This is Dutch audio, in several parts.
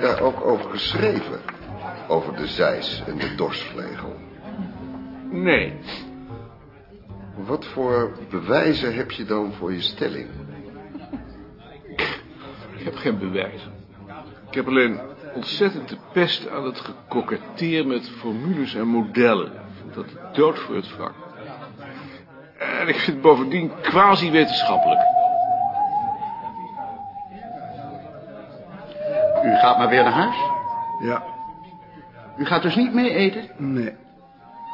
jij daar ook over geschreven? Over de zeis en de dorsvlegel? Nee. Wat voor bewijzen heb je dan voor je stelling? Ik heb geen bewijzen. Ik heb alleen ontzettend de pest aan het gekoketteer met formules en modellen. Ik vind dat dood voor het vak. En ik vind het bovendien quasi-wetenschappelijk. U gaat maar weer naar huis? Ja, U gaat dus niet mee eten? nee.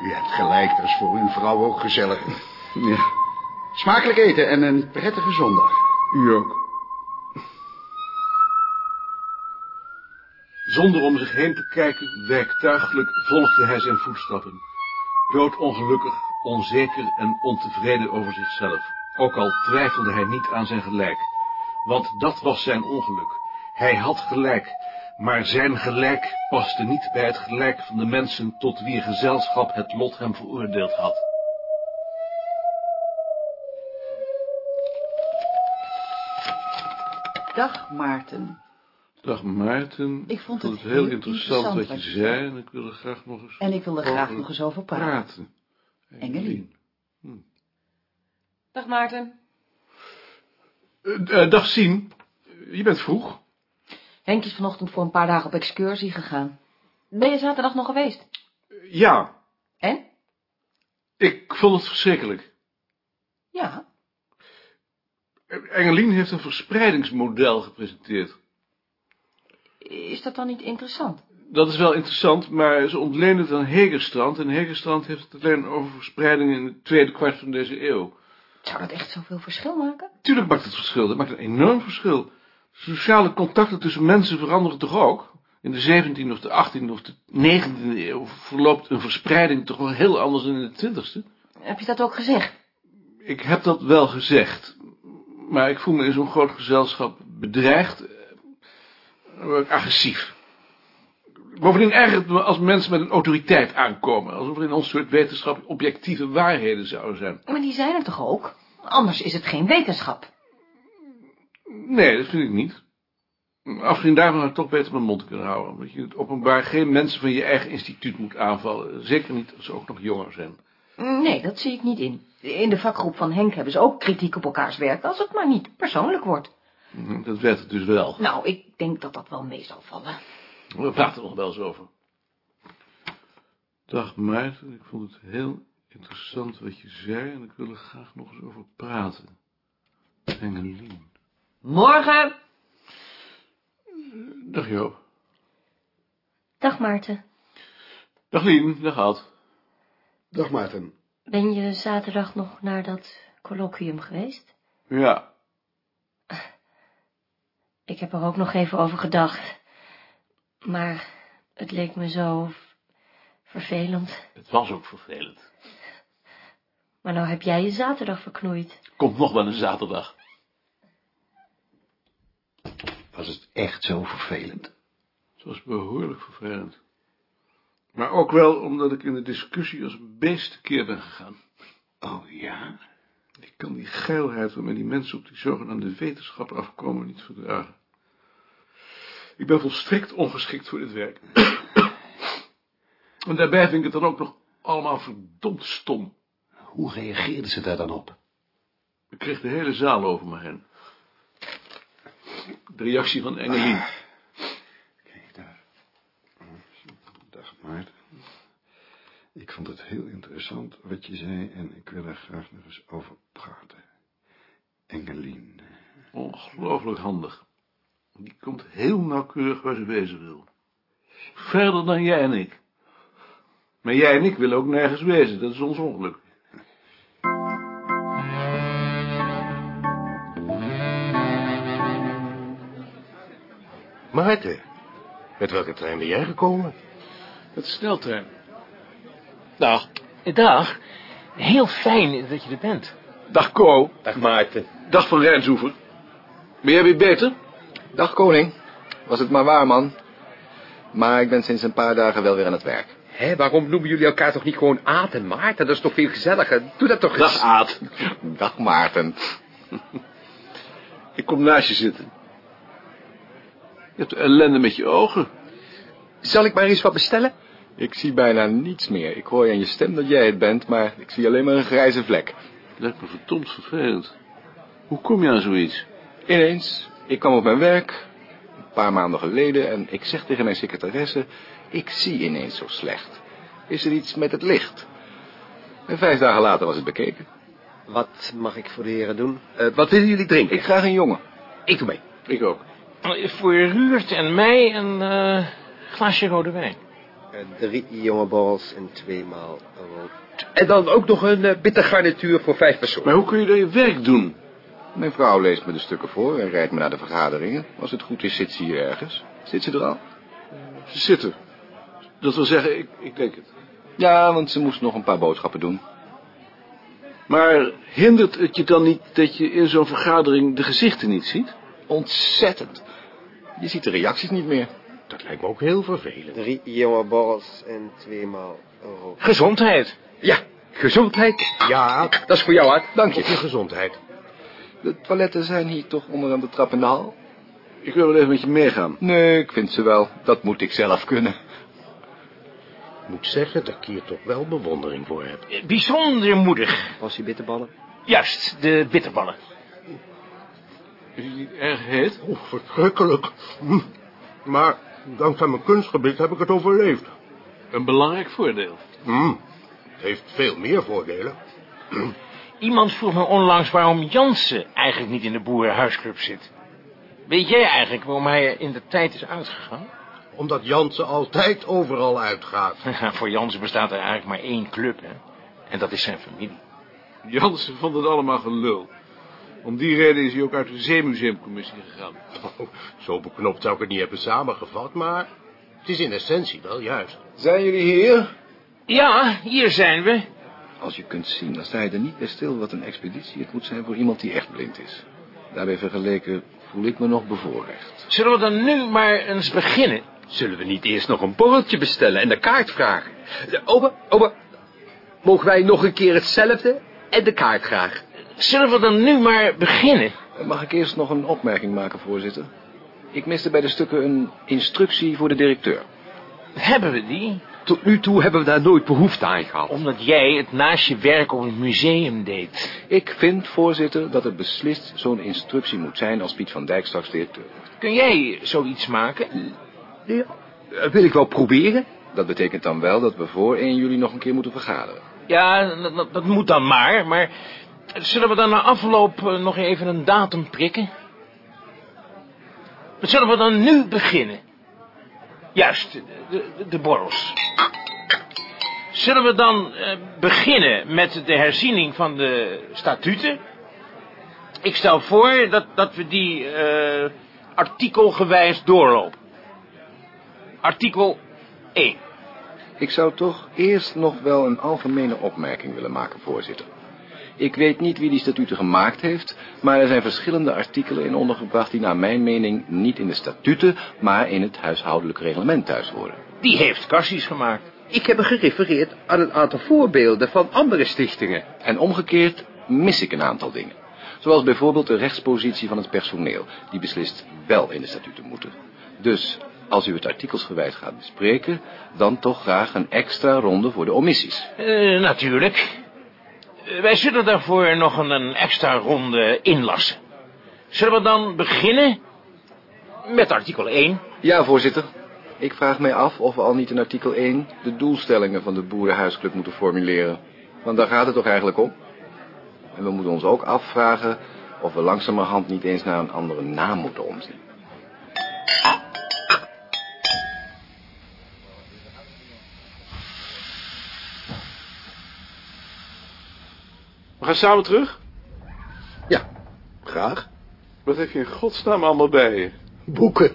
U hebt gelijk, dat is voor uw vrouw ook gezellig. Ja, Smakelijk eten en een prettige zondag. u ook. Zonder om zich heen te kijken, werktuigelijk volgde hij zijn voetstappen. Doodongelukkig, onzeker en ontevreden over zichzelf. Ook al twijfelde hij niet aan zijn gelijk. Want dat was zijn ongeluk. Hij had gelijk, maar zijn gelijk paste niet bij het gelijk van de mensen tot wie gezelschap het lot hem veroordeeld had. Dag Maarten. Dag Maarten. Ik vond het heel, heel interessant, interessant wat je zei en ik wil er graag nog eens En ik wil er graag over nog eens over praten. praten. Engelien. Dag Maarten. Eh, eh, dag Sien, je bent vroeg. Henk is vanochtend voor een paar dagen op excursie gegaan. Ben je zaterdag nog geweest? Ja, En? ik vond het verschrikkelijk. Ja. Engelien heeft een verspreidingsmodel gepresenteerd. Is dat dan niet interessant? Dat is wel interessant, maar ze ontleent het aan Hegerstrand... en Hegerstrand heeft het alleen over verspreiding in het tweede kwart van deze eeuw. Zou dat echt zoveel verschil maken? Tuurlijk maakt het verschil, dat maakt een enorm verschil. Sociale contacten tussen mensen veranderen toch ook? In de 17e of de 18e of de 19e eeuw verloopt een verspreiding toch wel heel anders dan in de 20e? Heb je dat ook gezegd? Ik heb dat wel gezegd, maar ik voel me in zo'n groot gezelschap bedreigd, eh, word ik agressief. Bovendien ergert het me als mensen met een autoriteit aankomen, alsof er in ons soort wetenschap objectieve waarheden zouden zijn. Maar die zijn er toch ook? Anders is het geen wetenschap. Nee, dat vind ik niet. Afgezien daarvan had ik toch beter mijn mond kunnen houden, omdat je het openbaar geen mensen van je eigen instituut moet aanvallen, zeker niet als ze ook nog jonger zijn. Nee, dat zie ik niet in. In de vakgroep van Henk hebben ze ook kritiek op elkaars werk, als het maar niet persoonlijk wordt. Hm, Dat werd het dus wel. Nou, ik denk dat dat wel mee zal vallen. We praten er nog wel eens over. Dag Maarten, ik vond het heel interessant wat je zei en ik wil er graag nog eens over praten. Engelien. Morgen! Dag Joop. Dag Maarten. Dag Lien, dag Ad. Dag Maarten. Ben je zaterdag nog naar dat colloquium geweest? Ja, Ik heb er ook nog even over gedacht. Maar het leek me zo vervelend. het was ook vervelend. Maar nou heb jij je zaterdag verknoeid. Komt nog wel een zaterdag. Was het echt zo vervelend? Het was behoorlijk vervelend. Maar ook wel omdat ik in de discussie als een beest tekeer ben gegaan. Oh ja? Ik kan die geilheid waarmee die mensen op die zogenaamde wetenschap afkomen niet verdragen. Ik ben volstrekt ongeschikt voor dit werk. en daarbij vind ik het dan ook nog allemaal verdomd stom. Hoe reageerden ze daar dan op? Ik kreeg de hele zaal over me heen. De reactie van Engelien. Kijk daar. Dag Maarten. Ik vond het heel interessant wat je zei en ik wil er graag nog eens over praten. Engelien. Ongelooflijk handig. Die komt heel nauwkeurig waar ze wezen wil. Verder dan jij en ik. Maar jij en ik willen ook nergens wezen, dat is ons ongeluk. Maarten, met welke trein ben jij gekomen? Het sneltrein. Dag. Dag. Heel fijn dat je er bent. Dag Ko. Dag Maarten. Dag van Rijnsoever. Ben jij weer beter? Dag koning. Was het maar waar, man. Maar ik ben sinds een paar dagen wel weer aan het werk. Hé, waarom noemen jullie elkaar toch niet gewoon Aad en Maarten? Dat is toch veel gezelliger? Doe dat toch Dag eens. Aad. Dag Maarten. Ik kom naast je zitten. Je hebt ellende met je ogen. Zal ik maar eens wat bestellen? Ik zie bijna niets meer. Ik hoor aan je stem dat jij het bent, maar ik zie alleen maar een grijze vlek. Lijkt me verdomd vervelend. Hoe kom je aan zoiets? Ineens, ik kwam op mijn werk, een paar maanden geleden, en ik zeg tegen mijn secretaresse, ik zie ineens zo slecht. Is er iets met het licht? En vijf dagen later was het bekeken. Wat mag ik voor de heren doen? Eh, wat willen jullie drinken? Ik graag een jongen. Ik doe mee. Ik ook. Voor Ruurt en mij een eh, glaasje rode wijn. Eh, drie jonge borrels en tweemaal rood. En dan ook nog een uh, bitter garnituur voor vijf personen. Maar hoe kun je dan je werk doen? Mijn vrouw leest me de stukken voor en rijdt me naar de vergaderingen. Als het goed is, zit ze hier ergens. Zit ze er al? Ze zitten. Dat wil zeggen, ik, ik denk het. Ja, want ze moest nog een paar boodschappen doen. Maar hindert het je dan niet dat je in zo'n vergadering de gezichten niet ziet? Ontzettend. Je ziet de reacties niet meer. Dat lijkt me ook heel vervelend. Drie jonge borrels en tweemaal rood. Gezondheid. Ja, gezondheid. Ja, Dat is voor jou, Art. Dank op je je. gezondheid. De toiletten zijn hier toch onder aan de trap in de hal? Ik wil wel even met je meegaan. Nee, ik vind ze wel. Dat moet ik zelf kunnen. Ik moet zeggen dat ik hier toch wel bewondering voor heb. Bijzonder moedig. Was die bitterballen? Juist, de bitterballen. Is het niet erg heet? Oeh, verschrikkelijk. Hm. Maar dankzij mijn kunstgebied heb ik het overleefd. Een belangrijk voordeel. Hm. Het heeft veel meer voordelen. Iemand vroeg me onlangs waarom Jansen eigenlijk niet in de boerenhuisclub zit. Weet jij eigenlijk waarom hij er in de tijd is uitgegaan? Omdat Jansen altijd overal uitgaat. Voor Jansen bestaat er eigenlijk maar één club, hè. En dat is zijn familie. Jansen vond het allemaal gelul. Om die reden is hij ook uit de Zeemuseumcommissie gegaan. Oh, zo beknopt zou ik het niet hebben samengevat, maar het is in essentie wel juist. Zijn jullie hier? Ja, hier zijn we. Als je kunt zien, dan sta je er niet bij stil wat een expeditie het moet zijn voor iemand die echt blind is. Daarbij vergeleken voel ik me nog bevoorrecht. Zullen we dan nu maar eens beginnen? Zullen we niet eerst nog een borreltje bestellen en de kaart vragen? Eh, Opa, opa, mogen wij nog een keer hetzelfde en de kaart graag? Zullen we dan nu maar beginnen? Mag ik eerst nog een opmerking maken, voorzitter? Ik miste bij de stukken een instructie voor de directeur. Hebben we die? Tot nu toe hebben we daar nooit behoefte aan gehad. Omdat jij het naast je werk op het museum deed. Ik vind, voorzitter, dat er beslist zo'n instructie moet zijn als Piet van Dijk straks directeur wordt. Kun jij zoiets maken? Ja, eh, wil ik wel proberen. Dat betekent dan wel dat we voor 1 juli nog een keer moeten vergaderen. Ja, dat, dat- dat moet dan maar, maar... Zullen we dan na afloop eh, nog even een datum prikken? Zullen we dan nu beginnen? Juist, de, de, de borrels. Zullen we dan eh, beginnen met de herziening van de statuten? Ik stel voor dat, dat we die eh, artikelgewijs doorlopen. Artikel 1. Ik zou toch eerst nog wel een algemene opmerking willen maken, voorzitter. Ik weet niet wie die statuten gemaakt heeft, maar er zijn verschillende artikelen in ondergebracht die naar mijn mening niet in de statuten, maar in het huishoudelijk reglement thuis horen. Die heeft Cassis gemaakt. Ik heb gerefereerd aan een aantal voorbeelden van andere stichtingen. En omgekeerd mis ik een aantal dingen. Zoals bijvoorbeeld de rechtspositie van het personeel, die beslist wel in de statuten moeten. Dus als u het artikelsgewijs gaat bespreken, dan toch graag een extra ronde voor de omissies. Eh, natuurlijk. Eh, wij zullen daarvoor nog een, een extra ronde inlassen. Zullen we dan beginnen met artikel 1? Ja, voorzitter. Ik vraag mij af of we al niet in artikel 1 de doelstellingen van de Boerenhuisclub moeten formuleren. Want daar gaat het toch eigenlijk om? En we moeten ons ook afvragen of we langzamerhand niet eens naar een andere naam moeten omzien. We gaan samen terug? Ja, graag. Wat heb je in godsnaam allemaal bij je? Boeken.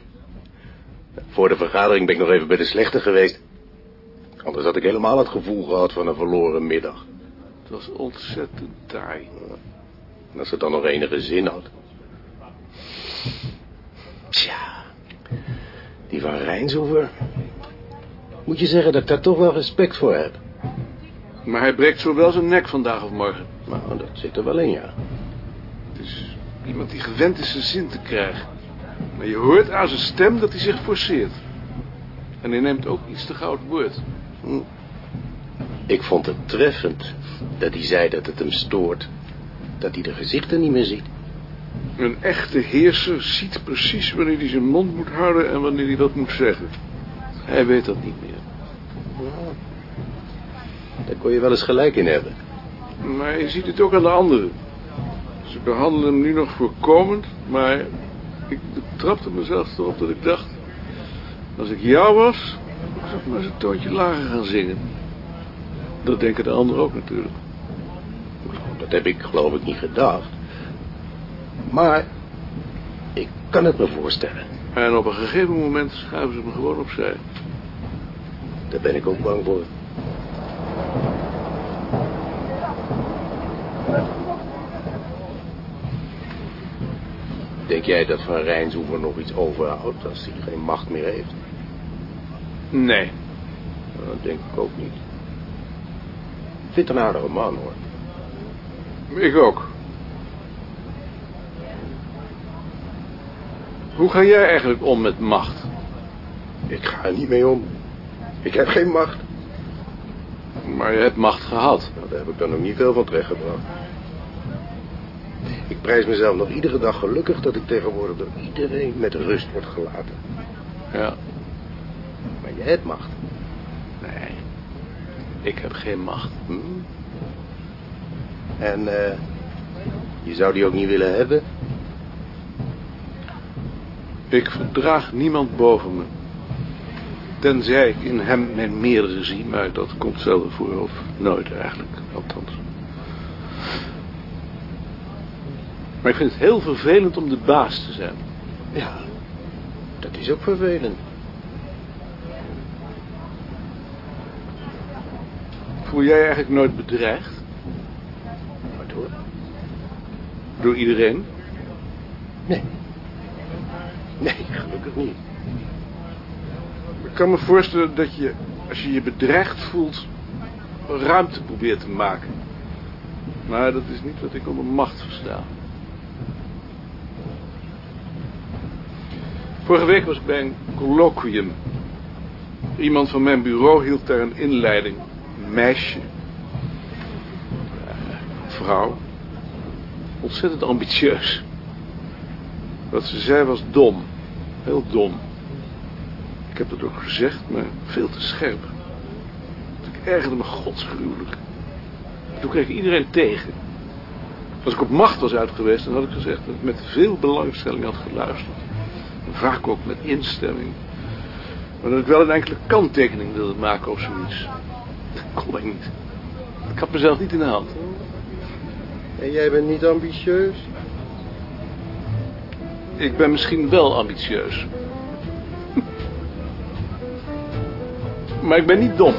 Voor de vergadering ben ik nog even bij de slechte geweest. Anders had ik helemaal het gevoel gehad van een verloren middag. Het was ontzettend taai. En als het dan nog enige zin had. Tja, die van Rijnsoever. Moet je zeggen dat ik daar toch wel respect voor heb. Maar hij breekt zo wel zijn nek vandaag of morgen. Nou, dat zit er wel in, ja. Het is iemand die gewend is zijn zin te krijgen. Maar je hoort aan zijn stem dat hij zich forceert. En hij neemt ook iets te het woord. Ik vond het treffend dat hij zei dat het hem stoort. Dat hij de gezichten niet meer ziet. Een echte heerser ziet precies wanneer hij zijn mond moet houden en wanneer hij wat moet zeggen. Hij weet dat niet meer. Daar kon je wel eens gelijk in hebben. Maar je ziet het ook aan de anderen. Ze behandelen hem nu nog voorkomend, maar ik betrapte mezelf erop dat ik dacht... Als ik jou was, zou ik maar eens een toontje lager gaan zingen. Dat denken de anderen ook natuurlijk. Dat heb ik geloof ik niet gedacht. Maar ik kan het me voorstellen. En op een gegeven moment schuiven ze me gewoon opzij. Daar ben ik ook bang voor. Denk jij dat Van Rijnshoever nog iets overhoudt als hij geen macht meer heeft? Nee. Dat denk ik ook niet. Ik vind het een aardige man, hoor. Ik ook. Hoe ga jij eigenlijk om met macht? Ik ga er niet mee om. Ik heb geen macht. Maar je hebt macht gehad. Nou, daar heb ik dan nog niet veel van terechtgebracht. Ik prijs mezelf nog iedere dag gelukkig dat ik tegenwoordig door iedereen met rust word gelaten. Ja. Maar je hebt macht. Nee. Ik heb geen macht. Hm? En eh, je zou die ook niet willen hebben? Ik verdraag niemand boven me. Tenzij ik in hem mijn meerdere zie, maar dat komt zelden voor, of nooit eigenlijk, althans. Maar ik vind het heel vervelend om de baas te zijn. Ja, dat is ook vervelend. Voel jij je eigenlijk nooit bedreigd? Waardoor? Door iedereen? Nee. Nee, gelukkig niet. Ik kan me voorstellen dat je, als je je bedreigd voelt, ruimte probeert te maken. Maar dat is niet wat ik onder macht versta. Vorige week was ik bij een colloquium. Iemand van mijn bureau hield daar een inleiding. Een meisje. Een vrouw. Ontzettend ambitieus. Wat ze zei was dom. Heel dom. Ik heb dat ook gezegd, maar veel te scherp. Ik ergerde me godsgruwelijk. Toen kreeg ik iedereen tegen. Als ik op macht was uit geweest, dan had ik gezegd dat ik met veel belangstelling had geluisterd. Vaak ook met instemming. Maar dat ik wel een enkele kanttekening wilde maken of zoiets. Dat kon ik niet. Ik had mezelf niet in de hand. En jij bent niet ambitieus? Ik ben misschien wel ambitieus. Maar ik ben niet dom.